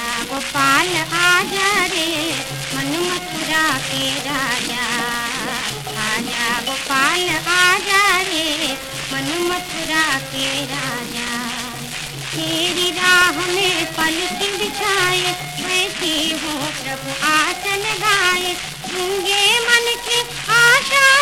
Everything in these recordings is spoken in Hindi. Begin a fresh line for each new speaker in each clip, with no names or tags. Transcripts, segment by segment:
गोपाल आजा रे मन मथुरा के राजा। आजा गोपाल आजा रे मन मथुरा के राजा। तेरी राह में पलक बिछाए, बैठी हो प्रभु आसन गाए। होंगे मन की आशाओं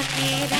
मथुरा के राजा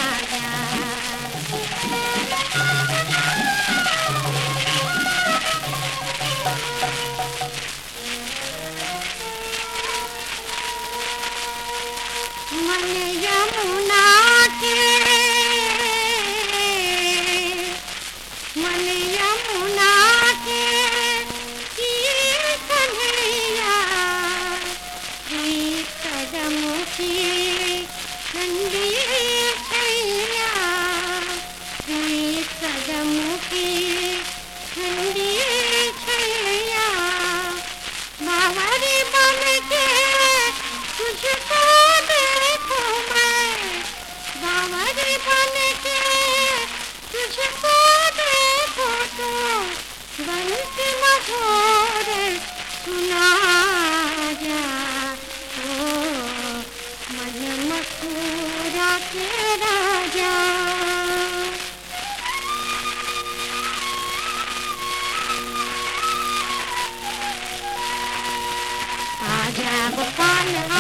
आजा गोपाल आजा